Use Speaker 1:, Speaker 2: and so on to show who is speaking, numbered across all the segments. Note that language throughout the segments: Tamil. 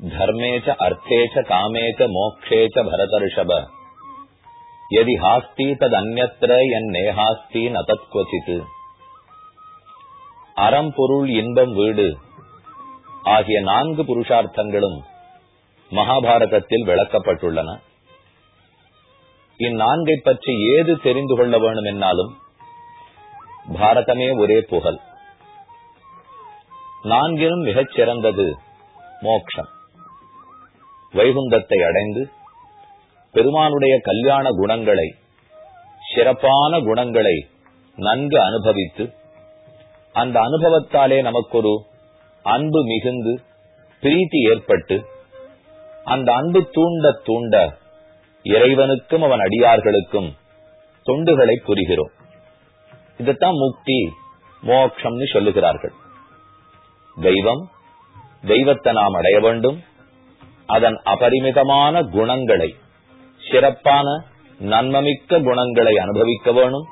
Speaker 1: धर्मे च अर्थे च कामे च मोक्षे च भरतर्षभ यदि हास्ति तदन्यत्र यन्नेहास्ति न तत्क्वचित् அறம் பொருள் இன்பம் வீடு ஆகிய நான்கு புருஷார்த்தங்களும் மகாபாரதத்தில் விளக்கப்பட்டுள்ளன இந்நான்கை பற்றி ஏது தெரிந்து கொள்ள வேண்டும் என்னாலும் பாரதமே ஒரே புகழ் நான்கிலும் மிகச் சிறந்தது மோக்ஷம் வைகுந்தத்தை அடைந்து பெருமானுடைய கல்யாண குணங்களை சிறப்பான குணங்களை நன்கு அனுபவித்து அந்த அனுபவத்தாலே நமக்கொரு அன்பு மிகுந்து பிரீத்தி ஏற்பட்டு அந்த அன்பு தூண்ட தூண்ட இறைவனுக்கும் அவன் அடியார்களுக்கும் தொண்டுகளை புரிகிறோம். இதுதான் முக்தி மோக்ஷம்னு சொல்லுகிறார்கள். தெய்வம் தெய்வத்தை நாம் அடைய வேண்டும். அதன் அபரிமிதமான குணங்களை சிறப்பான நன்மமிக்க குணங்களை அனுபவிக்க வேணும்.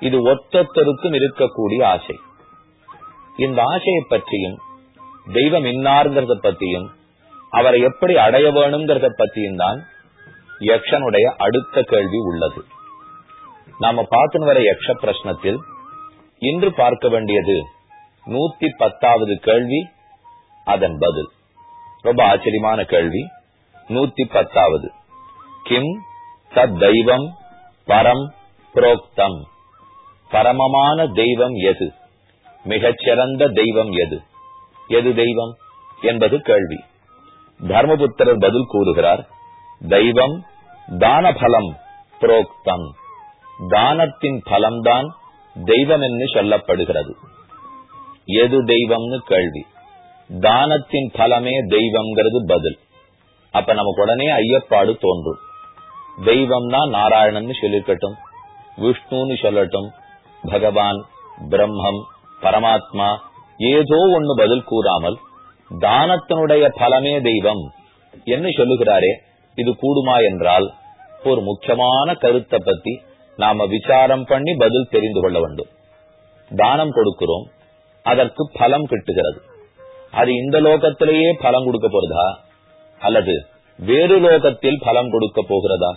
Speaker 1: இது ஒத்தொத்தருக்கும் இருக்கக்கூடிய ஆசை. இந்த ஆசையை பற்றியும் தெய்வம் இன்னார்ங்கிறத பத்தியும் அவரை எப்படி அடைய வேணுங்கிறத பத்தியும் தான் யக்ஷனுடைய அடுத்த கேள்வி உள்ளது. நாம பார்த்துன்னு வர யக்ஷ பிரश्னத்தில் இன்று பார்க்க வேண்டியது நூத்தி பத்தாவது கேள்வி அதன் பதில். ரொம்ப ஆச்சரியமான கேள்வி. நூத்தி பத்தாவது கிம் தத் தெய்வம் பரம் புரோக்தம். பரமமான தெய்வம் எது? மிகச்சிறந்த தெய்வம் எது? எது தெய்வம் என்பது கேள்வி. தர்மபுத்திரர் பதில் கூறுகிறார் தெய்வம் தான பலம் புரோக்தம். தானத்தின் பலம்தான் தெய்வம் என்று சொல்லப்படுகிறது. எது தெய்வம்னு கேள்வி. தானத்தின் பலமே தெய்வம்ங்கிறது பதில். அப்ப நமக்கு உடனே ஐயப்பாடு தோன்றும். தெய்வம்னா நாராயணன் சொல்லிருக்கட்டும் விஷ்ணுன்னு சொல்லட்டும் பகவான் பிரம்மம் பரமாத்மா ஏதோ ஒன்னு பதில் கூறாமல் தானத்தினுடைய பலமே தெய்வம் என்ன சொல்லுகிறாரே இது கூடுமா என்றால் ஒரு முக்கியமான கருத்தை பத்தி நாம விசாரம் பண்ணி பதில் தெரிந்து கொள்ள வேண்டும். தானம் கொடுக்கிறோம் அதற்கு பலம் கிட்டுகிறது. அது இந்த லோகத்திலேயே பலம் கொடுக்க போறதா? அல்லது வேறு லோகத்தில் பலம் கொடுக்க போகிறதா?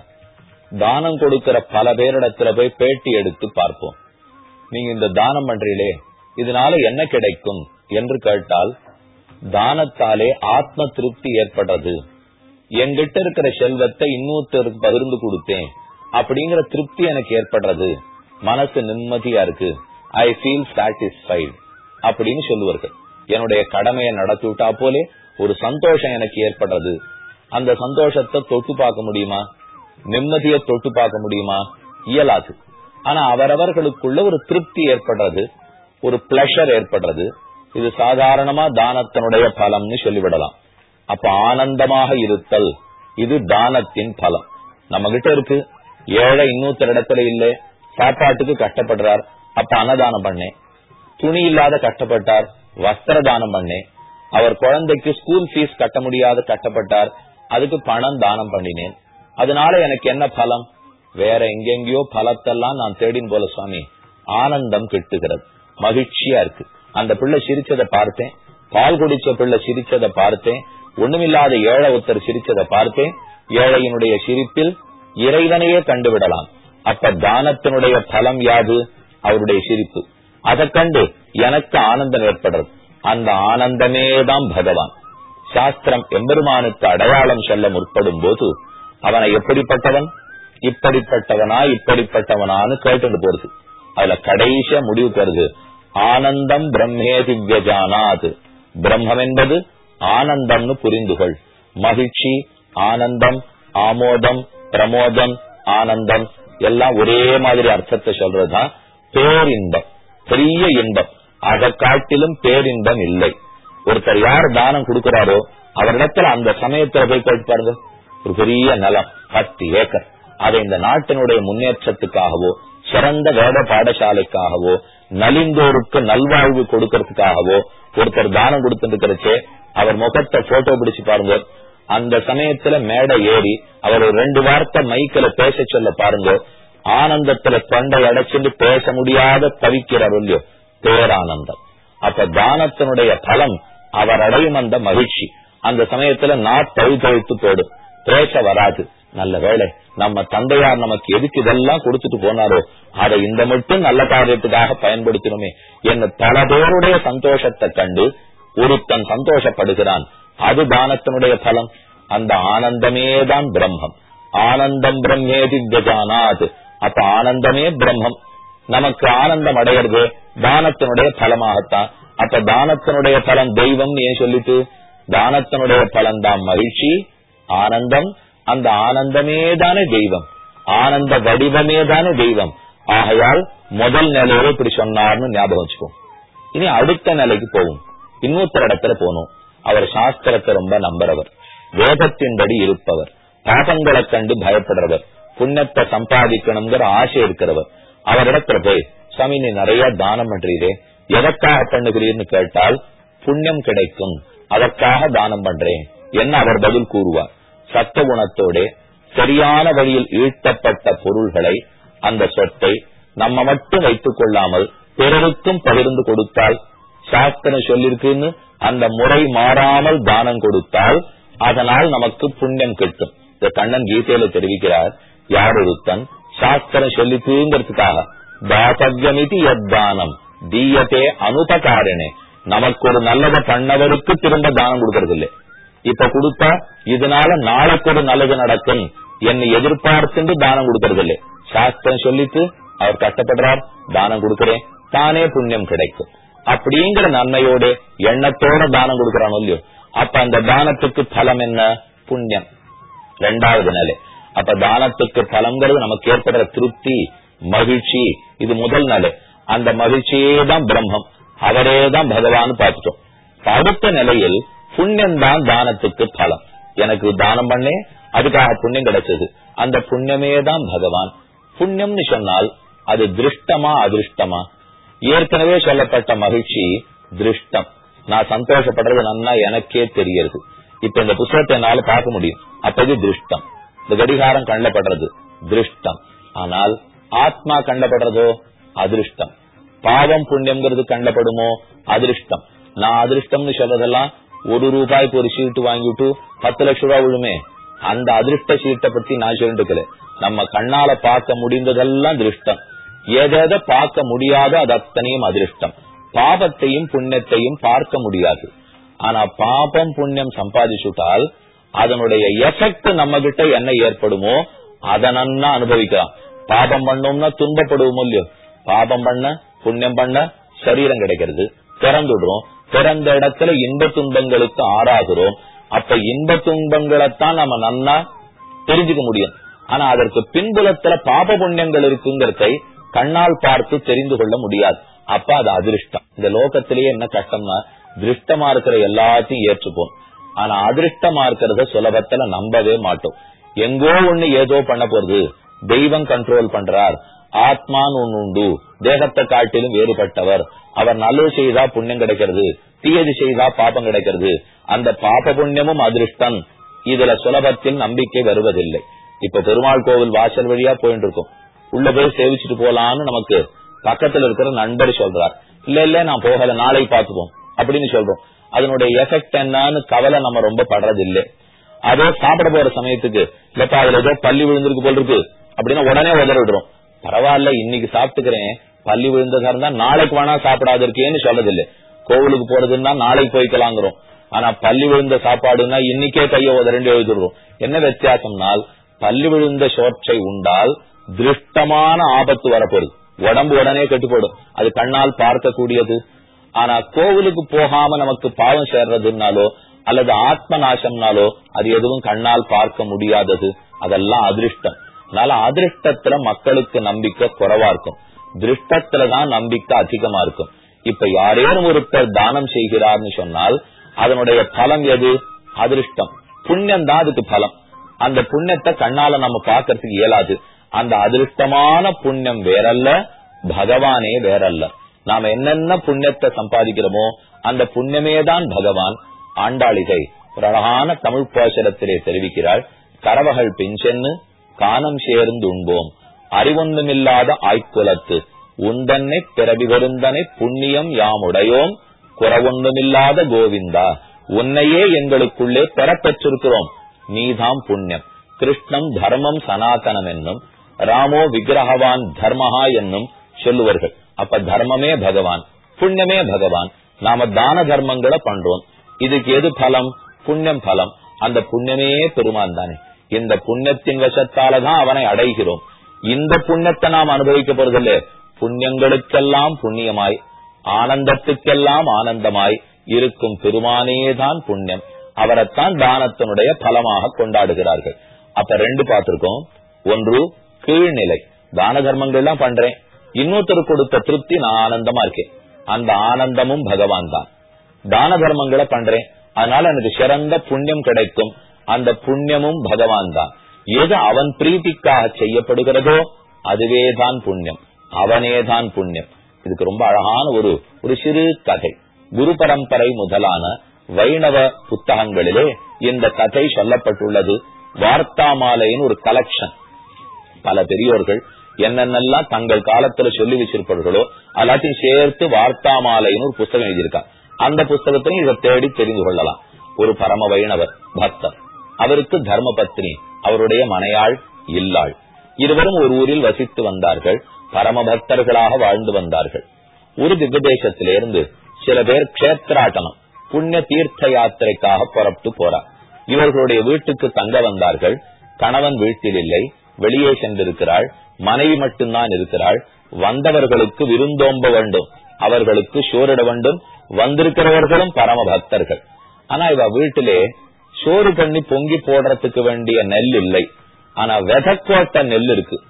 Speaker 1: தானம் கொடுக்கிற பல பேரிடத்துல போய் பேட்டி எடுத்து பார்ப்போம். நீங்க இந்த தானம் பண்றீங்களே இதனால என்ன கிடைக்கும் என்று கேட்டால் தானத்தாலே ஆத்ம திருப்தி ஏற்படுறது என்கிட்ட இருக்கிற செல்வத்தை இன்னொருத்தருக்கு பகிர்ந்து கொடுத்தேன். அப்படிங்கிற திருப்தி எனக்கு ஏற்படுறது. மனசு நிம்மதியா இருக்கு. ஐ ஃபீல் சாட்டிஸ்பைடு அப்படின்னு சொல்லுவார்கள். என்னுடைய கடமையை நடத்தி விட்டா போலே ஒரு சந்தோஷம் எனக்கு ஏற்படுறது. அந்த சந்தோஷத்தை தொட்டு பார்க்க முடியுமா? நிம்மதியை தொட்டு பார்க்க முடியுமா? இயலாது. ஆனா அவரவர்களுக்குள்ள ஒரு திருப்தி ஏற்படுறது ஒரு பிளஷர் ஏற்படுறது. இது சாதாரணமா தானத்தினுடைய பலம்னு சொல்லிவிடலாம். அப்ப ஆனந்தமாக இருத்தல் இது தானத்தின் பலம். நம்ம கிட்ட இருக்கு. ஏழை இன்னொருத்தர் இடத்துல இல்ல. சாப்பாட்டுக்கு கஷ்டப்படுறார். அப்ப அன்னதானம் பண்ணேன். துணி இல்லாத கஷ்டப்பட்டார். வஸ்திர தானம் பண்ணேன். அவர் குழந்தைக்கு ஸ்கூல் ஃபீஸ் கட்ட முடியாத கட்டப்பட்டார். அதுக்கு பணம் தானம் பண்ணினேன். அதனால எனக்கு என்ன பலம்? வேற எங்கெங்கயோ பலத்தெல்லாம் நான் தேடின் போல சுவாமி. ஆனந்தம் கிட்டுகிறது. மகிழ்ச்சியா இருக்கு. அந்த பிள்ளை சிரிச்சதை பார்த்தேன். பால் குடிச்ச பிள்ளை சிரிச்சதை பார்த்தேன். ஒண்ணுமில்லாத ஏழை ஒருத்தர் சிரிச்சதை பார்த்தேன். ஏழையினுடைய சிரிப்பில் இறைவனையே கண்டுவிடலாம். அப்ப தானத்தினுடைய பலம் யாது? அவருடைய சிரிப்பு. அதை கண்டு எனக்கு ஆனந்தம் ஏற்படுறது. அந்த ஆனந்தமே தான் பகவான். சாஸ்திரம் எம்பெருமானுக்கு அடையாளம் சொல்ல முற்படும் போது அவனை எப்படிப்பட்டவன்? இப்படிப்பட்டவனா இப்படிப்பட்டவனான்னு கேட்டுட்டு போறது. அதுல கடைசியா முடிவு தருது ஆனந்தம் பிரம்மே திவ்யஜானாது பிரம்மம் என்பது ஆனந்தம்னு புரிந்துகொள். மகிழ்ச்சி ஆனந்தம் ஆமோதம் பிரமோதம் ஆனந்தம் எல்லாம் ஒரே மாதிரி அர்த்தத்தை சொல்றதுதான் பேரின்பம். பெரிய இன்பம். அதை காட்டிலும் பேரின்பம் இல்லை. ஒருத்தர் யார் தானம் கொடுக்கிறாரோ அவரிடத்துல அந்த சமயத்துல போய் கேட்பாருங்க ஒரு பெரிய நலம் பத்து ஏக்கர். அதை இந்த நாட்டினுடைய முன்னேற்றத்துக்காகவோ சிறந்த வேத பாடசாலைக்காகவோ நலிந்தோருக்கு நல்வாழ்வு கொடுக்கறதுக்காகவோ ஒருத்தர் தானம் கொடுத்துருக்கிறச்சே அவர் முகத்தை போட்டோ பிடிச்சு பாருங்க. அந்த சமயத்துல மேடை ஏறி அவர் ரெண்டு வார்த்தை மைக்கில பேச சொல்ல பாருங்க. ஆனந்தத்துல தொண்டை அடைச்சிட்டு பேச முடியாத தவிக்கிறார் இல்லையோ பேரானந்தம். அப்ப தானத்தினுடைய பலம் அவர் அடையும் அந்த மகிழ்ச்சி. அந்த சமயத்துல நான் தழு தழுத்து போடும் பேச வராது. நல்ல வேலை நம்ம தந்தையார் நமக்கு எதுக்கு இதெல்லாம் கொடுத்துட்டு போனாரோ அதை இந்த மட்டும் நல்ல காரியத்துக்காக பயன்படுத்தணுமே என்ன பல பேருடைய சந்தோஷத்தை கண்டு ஒருத்தன் சந்தோஷப்படுகிறான். அது தானத்தினுடைய பலம் அந்த ஆனந்தமே தான் பிரம்மம். ஆனந்தம் பிரம்மேதி கஜானாத் அப்ப ஆனந்தமே பிரம்மம். நமக்கு ஆனந்தம் அடையிறது தானத்தினுடைய பலமாகத்தான். அப்ப தானத்தினுடைய பலம் தெய்வம் ஏன் சொல்லிட்டு? தானத்தினுடைய பலம் தான் மகிழ்ச்சி ஆனந்தம். அந்த ஆனந்தமே தானே தெய்வம். ஆனந்த வடிவமே தானே தெய்வம். ஆகையால் முதல் நிலையில இப்படி சொன்னார்னு ஞாபகம் வச்சுக்கோ. இனி அடுத்த நிலைக்கு போவோம். இன்னொருத்தர் இடத்துல போனோம். அவர் சாஸ்திரத்தை ரொம்ப நம்புறவர். வேதத்தின்படி இருப்பவர். பாபங்களை கண்டு பயப்படுறவர். புண்ணியத்தை சம்பாதிக்கணுங்கிற ஆசை இருக்கிறவர். அவரிடத்துல போய் சாமி நீ நிறைய தானம் பண்றீரே. எதற்காக பண்ணுகிறீர்னு கேட்டால் புண்ணியம் கிடைக்கும். அதற்காக தானம் பண்றேன். என்ன அவர் பதில் கூறுவார்? சத்த குணத்தோட சரியான வழியில் ஈட்டப்பட்ட பொருள்களை அந்த சொத்தை நம்ம மட்டும் வைத்துக் கொள்ளாமல் பிறருக்கும் பகிர்ந்து கொடுத்தால் சாஸ்திரம் சொல்லிருக்குன்னு அந்த முறை மாறாமல் தானம் கொடுத்தால் அதனால் நமக்கு புண்ணியம் கிட்டும். இந்த கண்ணன் கீதையில தெரிவிக்கிறார் யார் ஒருத்தன்? சாஸ்திரம் சொல்லிக்குங்கிறதுக்காக தாசவ்யமிதி யத்தானம். தீயத்தே அனுபகாரணே நமக்கு ஒரு நல்லதை பண்ணவருக்கு திரும்ப தானம் கொடுக்கறது இல்லை இப்ப கொடுத்தா இதனால நாளைக்கு ஒரு நல்லது நடக்கும் என்னை எதிர்பார்த்துட்டு தானம் கொடுக்கறது இல்லை சாஸ்திரம் சொல்லிட்டு அவர் கஷ்டப்படுறார் தானம் கொடுக்கிறேன் தானே புண்ணியம் கிடைக்கும். அப்படிங்கிற நன்மையோட எண்ணத்தோட தானம் கொடுக்கறானோ இல்லையோ? அப்ப அந்த தானத்துக்கு பலம் என்ன? புண்ணியம். ரெண்டாவது நிலை. அப்ப தானத்துக்கு பலங்கிறது நமக்கு ஏற்படுற திருப்தி மகிழ்ச்சி இது முதல் நிலை அந்த மகிழ்ச்சியே தான் பிரம்மம். அவரே தான் பகவான் பார்த்துட்டோம் அடுத்த நிலையில் புண்ணியம் தான் தானத்துக்கு பலம். எனக்கு தானம் பண்ணேன் அதுக்காக புண்ணியம் கிடைச்சது. அந்த புண்ணியமே தான் பகவான். புண்ணியம்னு சொன்னால் அது திருஷ்டமா அதிருஷ்டமா? ஏற்கனவே சொல்லப்பட்ட மகிழ்ச்சி திருஷ்டம். நான் சந்தோஷப்படுறது நன்னா எனக்கே தெரியறது இப்ப இந்த புத்தகத்தை என்னால பார்க்க முடியும். அப்பது திருஷ்டம். இந்த கடிகாரம் கண்டப்படுறது திருஷ்டம். ஆனால் ஆத்மா கண்டப்படுறதோ அதிருஷ்டம். பாவம் புண்ணியம்ங்கிறது கண்டப்படுமோ அதிருஷ்டம். நான் அதிருஷ்டம்னு சொல்றதெல்லாம் ஒரு ரூபாய்க்கு ஒரு சீட்டு வாங்கிட்டு பத்து லட்சம் ரூபாய் விழுமே. அந்த அதிருஷ்ட சீட்டை பத்தி நான் சொல்லிட்டு நம்ம கண்ணால பார்க்க முடிந்ததெல்லாம் திருஷ்டம். எதை பார்க்க முடியாதோ அது அத்தனையும் அதிருஷ்டம். பாபத்தையும் புண்ணியத்தையும் பார்க்க முடியாது. ஆனா பாபம் புண்ணியம் சம்பாதிச்சுட்டால் அதனுடைய எஃபெக்ட் நம்ம கிட்ட என்ன ஏற்படுமோ அதை நன்னா அனுபவிக்கலாம். பாபம் பண்ணோம்னா துன்பப்படுவோம் இல்லையோ? பாபம் பண்ண புண்ணியம் பண்ண சரீரம் கிடைக்கிறது. திறந்துடுறோம். திறந்த இடத்துல இன்ப துன்பங்களுக்கு ஆறாகிறோம் அப்ப இன்ப துன்பங்களைத்தான் நம்ம நன்னா தெரிஞ்சுக்க முடியும். ஆனா அதற்கு பின்புலத்துல பாப புண்ணியங்கள் இருக்குங்கிறதை கண்ணால் பார்த்து தெரிந்து கொள்ள முடியாது. அப்ப அது அதிருஷ்டம். இந்த லோகத்திலேயே என்ன கஷ்டம்னா திருஷ்டமா இருக்கிற எல்லாத்தையும் ஏற்றுப்போம். ஆனா அதிருஷ்டமா இருக்கிறத சுலபத்துல நம்பவே மாட்டோம். எங்கோ ஒண்ணு ஏதோ பண்ண போறது. தெய்வம் கண்ட்ரோல் பண்றார். ஆத்மான்னு ஒண்ணு உண்டு. தேகத்தை காட்டிலும் வேறுபட்டவர். அவர் நல்லது செய்தா புண்ணியம் கிடைக்கிறது. தீயது செய்தா பாப்பம் கிடைக்கிறது. அந்த பாப புண்ணியமும் அதிருஷ்டம். இதுல சுலபத்தில் நம்பிக்கை வருவதில்லை. இப்ப பெருமாள் கோவில் வாசல் வழியா போயிட்டு இருக்கும். உள்ள போய் சேவிச்சுட்டு போலான்னு நமக்கு பக்கத்துல இருக்கிற நண்பர் சொல்றார். இல்ல இல்ல நான் போகல. நாளை பாத்துப்போம் அப்படின்னு சொல்றோம். அதனுடைய எஃபெக்ட் என்னன்னு கவலை நம்ம ரொம்ப படுறது இல்ல அதோ சாப்பிட போற சமயத்துக்கு இல்லப்பா அதுல ஏதோ பள்ளி விழுந்திருக்கு போல் இருக்கு அப்படின்னா உடனே உதற விடுறோம் பரவாயில்ல இன்னைக்கு சாப்பிட்டுக்கிறேன். பள்ளி விழுந்ததா இருந்தா நாளைக்கு வேணா சாப்பிடாது இருக்கேன்னு சொல்றது கோவிலுக்கு போறதுன்னா நாளைக்கு போய்க்கலாங்கிறோம். ஆனா பள்ளி விழுந்த சாப்பாடுன்னா இன்னைக்கே கைய உதறண்டு எழுதிடுறோம். என்ன வித்தியாசம்னால் பள்ளி விழுந்த சோற்றை உண்டால் திருஷ்டமான ஆபத்து வரப்போகுது. உடம்பு உடனே கெட்டு அது கண்ணால் பார்க்கக்கூடியது. ஆனா கோவிலுக்கு போகாம நமக்கு பாவம் சேர்றதுனாலோ அல்லது ஆத்ம நாசம்னாலோ அது எதுவும் கண்ணால் பார்க்க முடியாதது. அதெல்லாம் அதிருஷ்டம். அதனால அதிருஷ்டத்துல மக்களுக்கு நம்பிக்கை குறைவா இருக்கும். திருஷ்டத்துலதான் நம்பிக்கை அதிகமா இருக்கும். இப்ப யாரேனும் ஒருத்தர் தானம் செய்கிறார்னு சொன்னால் அதனுடைய பலம் எது? அதிருஷ்டம். புண்ணியம் தான் அதுக்கு பலம். அந்த புண்ணியத்தை கண்ணால நம்ம பாக்கிறதுக்கு இயலாது. அந்த அதிருஷ்டமான புண்ணியம் வேறல்ல பகவானே வேறல்ல. நாம என்னென்ன புண்ணியத்தை சம்பாதிக்கிறோமோ அந்த புண்ணியமே தான் பகவான் ஆண்டாளிகை. ஒரு அழகான தமிழ் பாசனத்திலே தெரிவிக்கிறாள் கரவகள் பிஞ்சென்னு கானம் சேர்ந்து உண்போம். அறிவொன்றுமில்லாத ஆய்குலத்து உந்தன்னை பிறவி வருந்தனை புண்ணியம் யாமுடையோம். குறவொன்றுமில்லாத கோவிந்தா. உன்னையே எங்களுக்குள்ளே பெறப்பெற்றிருக்கிறோம். நீதாம் புண்ணியம். கிருஷ்ணம் தர்மம் சனாதனம் என்னும் ராமோ விக்கிரகவான் தர்மஹா என்னும் சொல்லுவார்கள். அப்ப தர்மமே பகவான் புண்ணியமே பகவான். நாம தான தர்மங்களை பண்றோம். இதுக்கு எது பலம்? புண்ணியம் பலம். அந்த புண்ணியமே பெருமான் தானே. இந்த புண்ணியத்தின் வசத்தாலதான் அவனை அடைகிறோம். இந்த புண்ணியத்தை நாம் அனுபவிக்க போறதில்ல. புண்ணியங்களுக்கெல்லாம் புண்ணியமாய் ஆனந்தத்துக்கெல்லாம் ஆனந்தமாய் இருக்கும் பெருமானேதான் புண்ணியம். அவரைத்தான் தானத்தினுடைய பலமாக கொண்டாடுகிறார்கள். அப்ப ரெண்டு பார்த்திருக்கோம். ஒன்று கீழ்நிலை. தான தர்மங்கள்லாம் பண்றேன். இன்னொருத்தர் கொடுத்த திருப்தி நான் ஆனந்தமா இருக்கேன். அந்த ஆனந்தமும் பகவான் தான். தான தர்மங்களை பண்றேன். அதனால எனக்கு சிறந்த புண்ணியம் கிடைக்கும். அந்த புண்ணியமும் பகவான் தான். எது அவன் பிரீத்திக்காக செய்யப்படுகிறதோ அதுவே தான் புண்ணியம். அவனே தான் புண்ணியம். இதுக்கு ரொம்ப அழகான ஒரு ஒரு சிறு கதை. குரு பரம்பரை முதலான வைணவ புத்தகங்களிலே இந்த கதை சொல்லப்பட்டுள்ளது. வார்த்தாமாலையின் ஒரு கலெக்ஷன் பல பெரியோர்கள் என்னென்னலாம் தங்கள் காலத்துல சொல்லி வச்சிருப்பார்களோ எல்லாத்தையும் சேர்த்து வார்த்தாமாலைன்னு ஒரு புஸ்தகம் எழுதியிருக்கா அந்த புஸ்தகத்திலையும் இதை தேடி தெரிந்து கொள்ளலாம். ஒரு பரம வைணவர் பக்தர். அவருக்கு தர்ம பத்னி அவருடைய மனையாள் இல்லாள். இருவரும் ஒரு ஊரில் வசித்து வந்தார்கள். பரம பக்தர்களாக வாழ்ந்து வந்தார்கள். ஒரு திவ்யதேசத்திலிருந்து சில பேர் கஷேத்ராட்டனம் புண்ணிய தீர்த்த யாத்திரைக்காக புறப்பட்டு போறார். இவர்களுடைய வீட்டுக்கு தங்க வந்தார்கள். கணவன் வீட்டில் இல்லை வெளியே சென்றிருக்கிறாள். மனைவி மட்டும்தான் இருக்கிறாள். வந்தவர்களுக்கு விருந்தோம்ப வேண்டும். அவர்களுக்கு சோறிட வேண்டும். வந்திருக்கிறவர்களும் பரம பக்தர்கள். ஆனா இவ வீட்டிலே சோறு பண்ணி பொங்கி போடுறதுக்கு வேண்டிய நெல் இல்லை. ஆனா விதக்கோட்ட நெல் இருக்கு.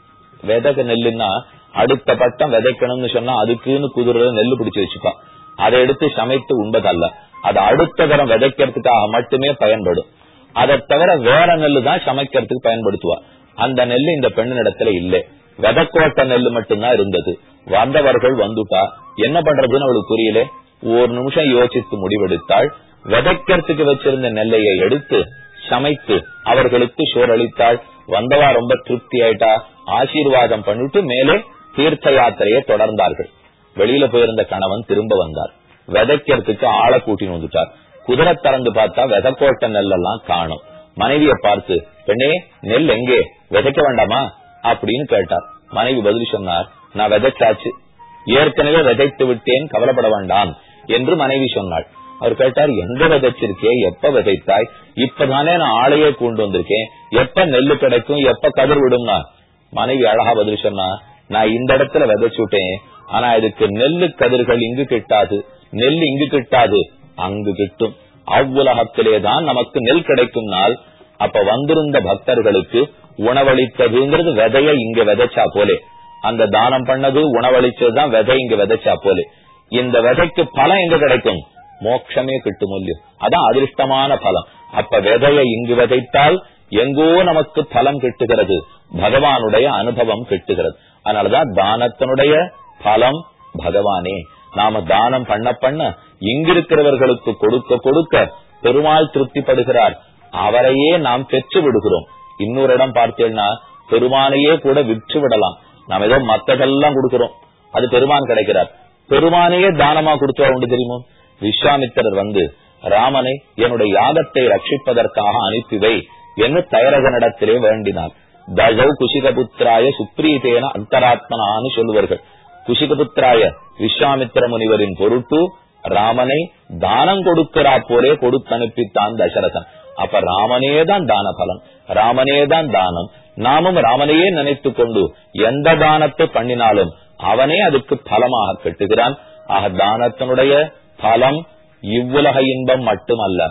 Speaker 1: விதக நெல்லுன்னா அடுத்த பட்டம் விதைக்கணும்னு சொன்னா அதுக்குன்னு குதிரை நெல் பிடிச்சு வச்சுப்பா அதை எடுத்து சமைத்து உண்பதல்ல. அது அடுத்த தரம் விதைக்கிறதுக்காக மட்டுமே பயன்படும். அதை தவிர வேற நெல்லு தான் சமைக்கிறதுக்கு பயன்படுத்துவா அந்த நெல்லு இந்த பெண்ணிடத்துல இல்லை. விதக்கோட்ட நெல்லு மட்டும்தான் இருந்தது. வந்தவர்கள் வந்துட்டா என்ன பண்றதுன்னு அவளுக்கு புரியல. ஒரு நிமிஷம் யோசித்து முடிவெடுத்தாள். விதைக்கிறதுக்கு வச்சிருந்த நெல்லையை எடுத்து சமைத்து அவர்களுக்கு சோரளித்தாள் வந்தவா ரொம்ப திருப்தி ஆயிட்டா. ஆசீர்வாதம் பண்ணிட்டு மேலே தீர்த்த யாத்திரையை தொடர்ந்தார்கள். வெளியில போயிருந்த கணவன் திரும்ப வந்தார். விதைக்கிறதுக்கு ஆளை கூட்டின்னு வந்துட்டார். குதிரை திறந்து பார்த்தா விதக்கோட்ட நெல்லெல்லாம் காணும். மனைவிய பார்த்து பெண்ணே நெல் எங்கே? விதைக்க வேண்டாமா? அப்படின்னு கேட்டார். மனைவி பதில் சொன்னார் நான் விதைச்சாச்சு. ஏற்கனவே விதைத்து விட்டேன் கவலைப்பட வேண்டாம் என்று மனைவி சொன்னாள். அவர் கேட்டார் எங்க விதைச்சிருக்கே? எப்ப விதைத்தாய்? இப்பதானே நான் ஆளையே கொண்டு வந்திருக்கேன். எப்ப நெல்லு கிடைக்கும்? எப்ப கதிர் விடும்னா மனைவி அழகா பதில் சொன்னா நான் இந்த இடத்துல விதைச்சுட்டேன் ஆனா இதுக்கு நெல்லு கதிர்கள் இங்கு கிட்டாது. நெல் இங்கு கிட்டாது. அங்கு கிட்டும். அவ்வுலகத்திலே தான் நமக்கு நெல் கிடைக்கும் நாள். அப்ப வந்திருந்த பக்தர்களுக்கு உணவளித்ததுங்கிறது விதைய இங்க விதைச்சா போலே. அந்த தானம் பண்ணது உணவளிச்சதுதான் விதை இங்க விதைச்சா போலே. இந்த விதைக்கு பலம் எங்க கிடைக்கும்? மோட்சமே கிட்டும் இல்லையோ. அதான் அதிர்ஷ்டமான பலம் அப்ப விதைய இங்கு விதைத்தால் எங்கோ நமக்கு பலம் கிட்டுகிறது. பகவானுடைய அனுபவம் கிட்டுகிறது. அதனாலதான் தானத்தினுடைய பலம் பகவானே. நாம தானம் பண்ண பண்ண இங்கிருக்கிறவர்களுக்கு கொடுக்க கொடுக்க பெருமாள் திருப்திப்படுகிறார். அவரையே நாம் பெற்று விடுகிறோம். இன்னொரு இடம் பார்த்தேன்னா பெருமானையே கூட விற்று விடலாம். நாம் ஏதோ மத்ததெல்லாம் கொடுக்கிறோம். அது பெருமான் கிடைக்கிறார். பெருமானையே தானமா கொடுத்தா உண்டு தெரியுமோ? விஸ்வாமித்திரர் வந்து ராமனை என்னுடைய யாகத்தை ரட்சிப்பதற்காக அனுப்பிவை என்று தயரகனிடத்திலே வேண்டினார். தஜௌ குஷிகபுத்திராய சுப்ரீதேன அந்தராத்மனான்னு சொல்லுவார்கள். குஷிகபுத்திராய விஸ்வாமித்திர முனிவரின் பொருட்டு ராமனை தானம் கொடுக்கிறா போலே கொடுத்து அனுப்பித்தான் தசரதன். அப்ப ராமனே தான் தான பலன். ராமனே தான் தானம். நாமும் ராமனையே நினைத்து கொண்டு எந்த தானத்தை பண்ணினாலும் அவனே அதுக்கு பலமாக கட்டுகிறான். ஆக தானத்தினுடைய பலம் இவ்வுலக இன்பம் மட்டுமல்ல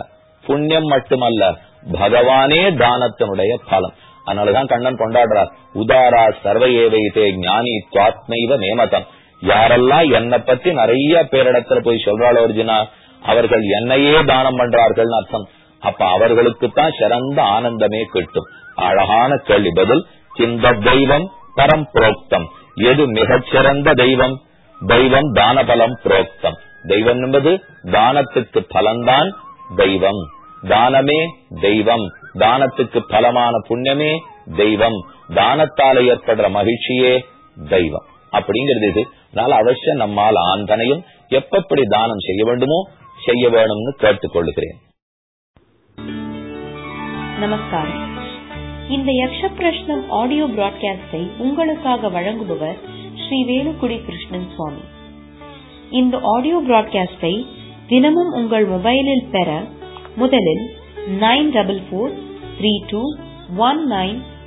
Speaker 1: புண்ணியம் மட்டுமல்ல பகவானே தானத்தினுடைய பலம். அதனாலதான் கண்ணன் கொண்டாடுறார் உதாரா சர்வையேவைத்தே ஞானி துவாத்மைவ நேமதம் யாரெல்லாம் என்னை பத்தி நிறைய பேரிடத்துல போய் சொல்றாள் அர்ஜுனா அவர்கள் என்னையே தானம் பண்றார்கள் அர்த்தம். அப்ப அவர்களுக்கு தான் சிறந்த ஆனந்தமே கிட்டும். அழகான கேள்வி பதில் இந்த தெய்வம் பரம் புரோக்தம். எது மிகச்சிறந்த தெய்வம்? தெய்வம் தான பலம் புரோக்தம். தெய்வம் என்பது தானத்துக்கு பலன்தான் தெய்வம். தானமே தெய்வம். தானத்துக்கு பலமான புண்ணியமே தெய்வம். தானத்தால ஏற்படுற மகிழ்ச்சியே தெய்வம். அப்படிங்கிறது இது. அதனால அவசியம் நம்மால் ஆந்தனையும் எப்பப்படி தானம் செய்ய வேண்டுமோ செய்ய வேணும்னு கேட்டுக்கொள்ளுகிறேன்
Speaker 2: நமஸ்காரம். இந்த யக்ஷ பிரஷ்னம் ஆடியோ பிராட்காஸ்டை உங்களுக்காக வழங்குபவர் ஸ்ரீ வேலுக்குடி கிருஷ்ணன் சுவாமி. இந்த ஆடியோ பிராட்காஸ்டை தினமும் உங்கள் மொபைலில் பெற முதலில் nine double four three two one nine